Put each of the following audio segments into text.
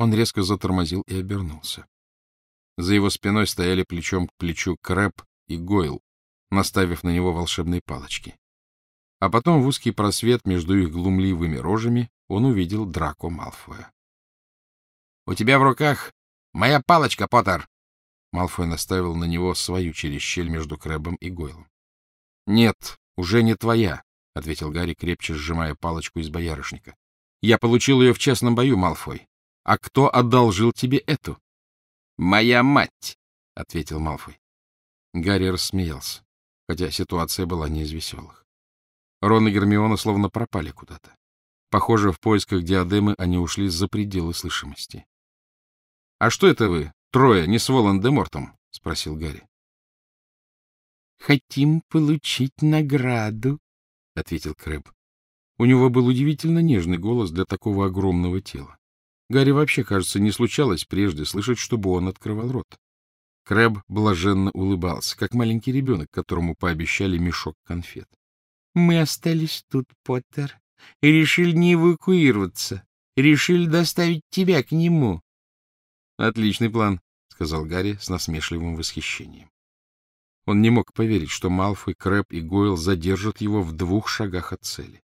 Он резко затормозил и обернулся. За его спиной стояли плечом к плечу Крэп и Гойл, наставив на него волшебные палочки. А потом в узкий просвет между их глумливыми рожами он увидел Драко Малфоя. — У тебя в руках моя палочка, Поттер! Малфой наставил на него свою через щель между Крэбом и Гойлом. — Нет, уже не твоя, — ответил Гарри, крепче сжимая палочку из боярышника. — Я получил ее в честном бою, Малфой. А кто одолжил тебе эту? — Моя мать, — ответил Малфой. Гарри рассмеялся, хотя ситуация была не из веселых. Рон и Гермиона словно пропали куда-то. Похоже, в поисках диадемы они ушли за пределы слышимости. — А что это вы, трое, не с Волан-де-Мортом? — спросил Гарри. — Хотим получить награду, — ответил Крэб. У него был удивительно нежный голос для такого огромного тела. Гарри вообще, кажется, не случалось прежде слышать, чтобы он открывал рот. Крэб блаженно улыбался, как маленький ребенок, которому пообещали мешок конфет. — Мы остались тут, Поттер, и решили не эвакуироваться. Решили доставить тебя к нему. — Отличный план, — сказал Гарри с насмешливым восхищением. Он не мог поверить, что Малфой, Крэб и Гойл задержат его в двух шагах от цели.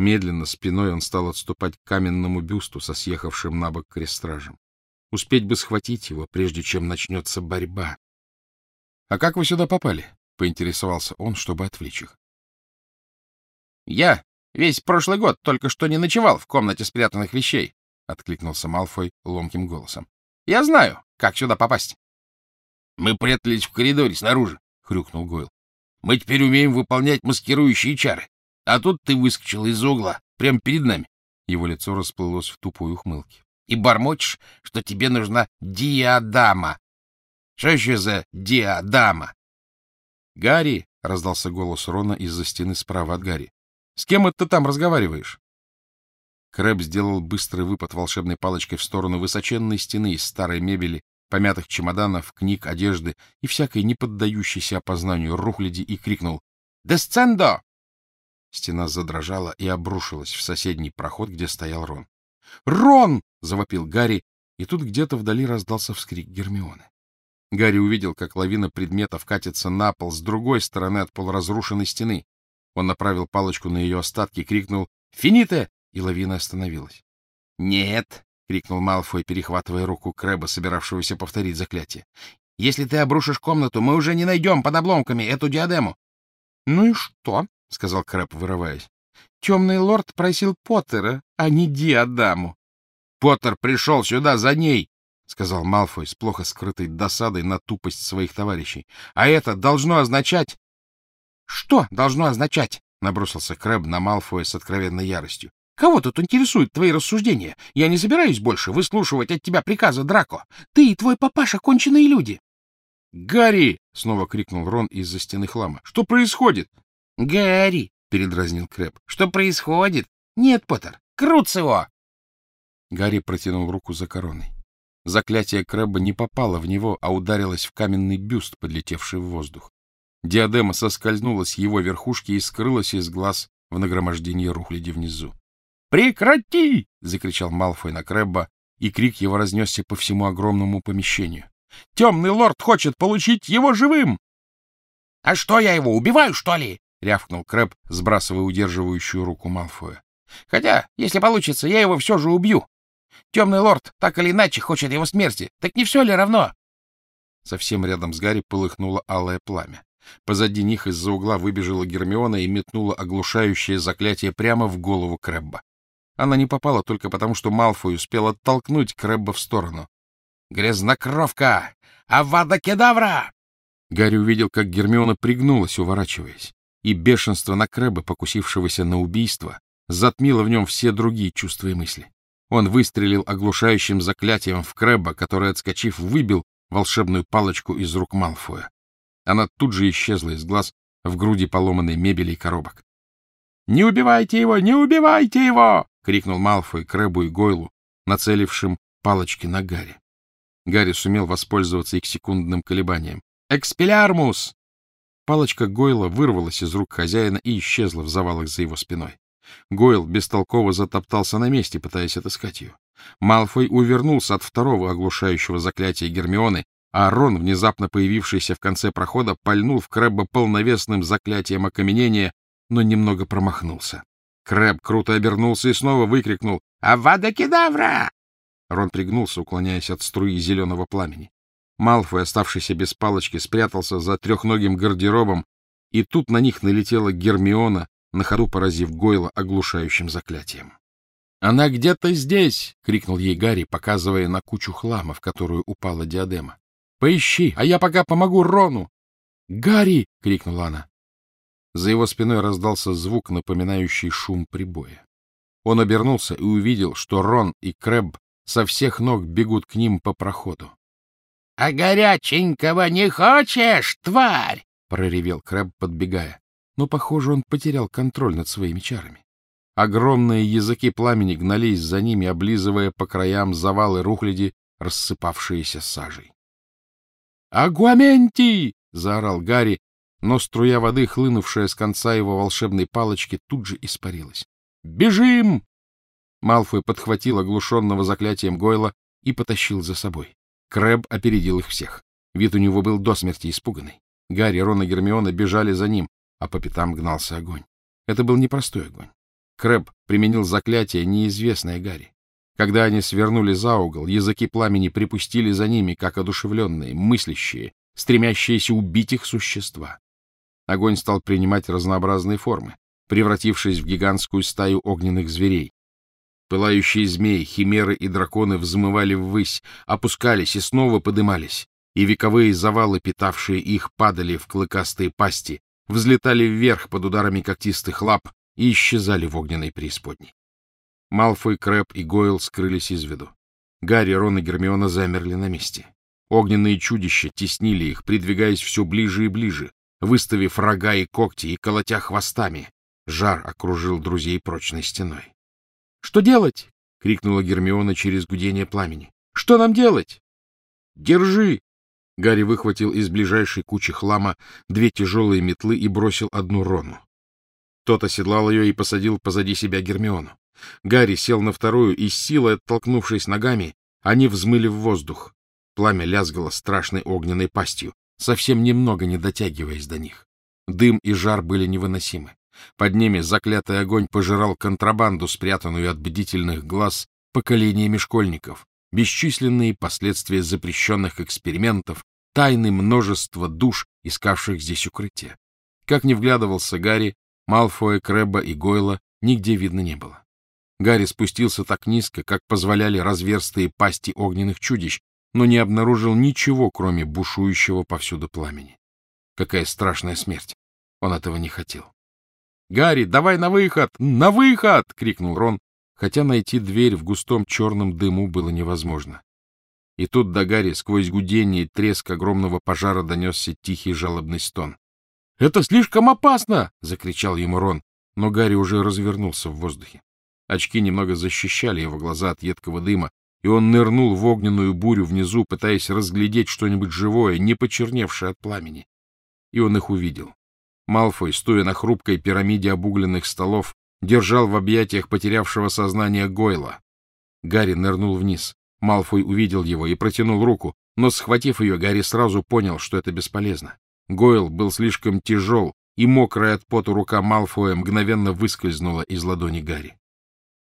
Медленно, спиной он стал отступать к каменному бюсту со съехавшим на бок крестражем. Успеть бы схватить его, прежде чем начнется борьба. — А как вы сюда попали? — поинтересовался он, чтобы отвлечь их. — Я весь прошлый год только что не ночевал в комнате спрятанных вещей, — откликнулся Малфой ломким голосом. — Я знаю, как сюда попасть. — Мы прятались в коридоре снаружи, — хрюкнул Гойл. — Мы теперь умеем выполнять маскирующие чары. А тут ты выскочил из угла, прямо перед нами. Его лицо расплылось в тупой ухмылке. И бормочешь, что тебе нужна диадама. Что еще за диадама? Гарри, — раздался голос Рона из-за стены справа от Гарри. — С кем это ты там разговариваешь? Крэб сделал быстрый выпад волшебной палочкой в сторону высоченной стены из старой мебели, помятых чемоданов, книг, одежды и всякой неподдающейся опознанию рухляди и крикнул «Десцендо!» Стена задрожала и обрушилась в соседний проход, где стоял Рон. «Рон!» — завопил Гарри, и тут где-то вдали раздался вскрик Гермионы. Гарри увидел, как лавина предметов катится на пол с другой стороны от полуразрушенной стены. Он направил палочку на ее остатки, крикнул «Фините!» и лавина остановилась. «Нет!» — крикнул Малфой, перехватывая руку Крэба, собиравшегося повторить заклятие. «Если ты обрушишь комнату, мы уже не найдем под обломками эту диадему». «Ну и что?» — сказал Крэп, вырываясь. — Темный лорд просил Поттера, а не Диадаму. — Поттер пришел сюда за ней, — сказал Малфой с плохо скрытой досадой на тупость своих товарищей. — А это должно означать... — Что должно означать? — набросился Крэб на Малфоя с откровенной яростью. — Кого тут интересуют твои рассуждения? Я не собираюсь больше выслушивать от тебя приказа, Драко. Ты и твой папаша — конченые люди. — Гарри! — снова крикнул Рон из-за стены хлама. — Что происходит? Гарри, — передразнил Крэп, — что происходит? Нет, Поттер, крутс его! Гарри протянул руку за короной. Заклятие Крэба не попало в него, а ударилось в каменный бюст, подлетевший в воздух. Диадема соскользнула с его верхушки и скрылась из глаз в нагромождении рухляди внизу. «Прекрати!» — закричал Малфой на Крэбба, и крик его разнесся по всему огромному помещению. «Темный лорд хочет получить его живым!» «А что, я его убиваю, что ли?» — рявкнул Крэб, сбрасывая удерживающую руку Малфоя. — Хотя, если получится, я его все же убью. Темный лорд так или иначе хочет его смерти. Так не все ли равно? Совсем рядом с Гарри полыхнуло алое пламя. Позади них из-за угла выбежала Гермиона и метнула оглушающее заклятие прямо в голову Крэбба. Она не попала только потому, что Малфой успел оттолкнуть Крэбба в сторону. «Грязнокровка! Авада кедавра!» Гарри увидел, как Гермиона пригнулась, уворачиваясь и бешенство на Крэба, покусившегося на убийство, затмило в нем все другие чувства и мысли. Он выстрелил оглушающим заклятием в Крэба, который, отскочив, выбил волшебную палочку из рук Малфоя. Она тут же исчезла из глаз в груди поломанной мебели и коробок. — Не убивайте его! Не убивайте его! — крикнул Малфой Крэбу и Гойлу, нацелившим палочки на Гарри. Гарри сумел воспользоваться их секундным колебанием. «Экспелярмус!» Палочка Гойла вырвалась из рук хозяина и исчезла в завалах за его спиной. Гойл бестолково затоптался на месте, пытаясь отыскать ее. Малфой увернулся от второго оглушающего заклятия Гермионы, а Рон, внезапно появившийся в конце прохода, пальнул в Крэбба полновесным заклятием окаменения, но немного промахнулся. Крэб круто обернулся и снова выкрикнул «Авада кедавра!». Рон пригнулся, уклоняясь от струи зеленого пламени. Малфой, оставшийся без палочки, спрятался за трехногим гардеробом, и тут на них налетела Гермиона, на ходу поразив Гойла оглушающим заклятием. «Она где-то здесь!» — крикнул ей Гарри, показывая на кучу хлама, в которую упала диадема. «Поищи, а я пока помогу Рону!» «Гарри!» — крикнула она. За его спиной раздался звук, напоминающий шум прибоя. Он обернулся и увидел, что Рон и Крэб со всех ног бегут к ним по проходу. — А горяченького не хочешь, тварь? — проревел Крэб, подбегая. Но, похоже, он потерял контроль над своими чарами. Огромные языки пламени гнались за ними, облизывая по краям завалы рухляди, рассыпавшиеся сажей. «Агуаменти!» — заорал Гарри, но струя воды, хлынувшая с конца его волшебной палочки, тут же испарилась. «Бежим!» Малфой подхватил оглушенного заклятием Гойла и потащил за собой. Крэб опередил их всех. Вид у него был до смерти испуганный. Гарри, Рон и Гермиона бежали за ним, а по пятам гнался огонь. Это был непростой огонь. Крэб применил заклятие, неизвестное Гарри. Когда они свернули за угол, языки пламени припустили за ними, как одушевленные, мыслящие, стремящиеся убить их существа. Огонь стал принимать разнообразные формы, превратившись в гигантскую стаю огненных зверей. Пылающие змеи, химеры и драконы взмывали ввысь, опускались и снова подымались, и вековые завалы, питавшие их, падали в клыкастые пасти, взлетали вверх под ударами когтистых лап и исчезали в огненной преисподней. Малфой, Крэп и Гойл скрылись из виду. Гарри, Рон и Гермиона замерли на месте. Огненные чудища теснили их, придвигаясь все ближе и ближе, выставив рога и когти и колотя хвостами. Жар окружил друзей прочной стеной. — Что делать? — крикнула Гермиона через гудение пламени. — Что нам делать? — Держи! Гарри выхватил из ближайшей кучи хлама две тяжелые метлы и бросил одну Рону. Тот оседлал ее и посадил позади себя Гермиону. Гарри сел на вторую, и с силой оттолкнувшись ногами, они взмыли в воздух. Пламя лязгало страшной огненной пастью, совсем немного не дотягиваясь до них. Дым и жар были невыносимы. Под ними заклятый огонь пожирал контрабанду, спрятанную от бдительных глаз поколениями школьников, бесчисленные последствия запрещенных экспериментов, тайны множества душ, искавших здесь укрытие. Как не вглядывался Гарри, Малфоя, Крэба и Гойла нигде видно не было. Гарри спустился так низко, как позволяли разверстые пасти огненных чудищ, но не обнаружил ничего, кроме бушующего повсюду пламени. Какая страшная смерть! Он этого не хотел. «Гарри, давай на выход! На выход!» — крикнул Рон, хотя найти дверь в густом черном дыму было невозможно. И тут до Гарри сквозь гудение и треск огромного пожара донесся тихий жалобный стон. «Это слишком опасно!» — закричал ему Рон, но Гарри уже развернулся в воздухе. Очки немного защищали его глаза от едкого дыма, и он нырнул в огненную бурю внизу, пытаясь разглядеть что-нибудь живое, не почерневшее от пламени. И он их увидел. Малфой, стоя на хрупкой пирамиде обугленных столов, держал в объятиях потерявшего сознание Гойла. Гарри нырнул вниз. Малфой увидел его и протянул руку, но, схватив ее, Гарри сразу понял, что это бесполезно. Гойл был слишком тяжел, и мокрая от пота рука Малфоя мгновенно выскользнула из ладони Гарри.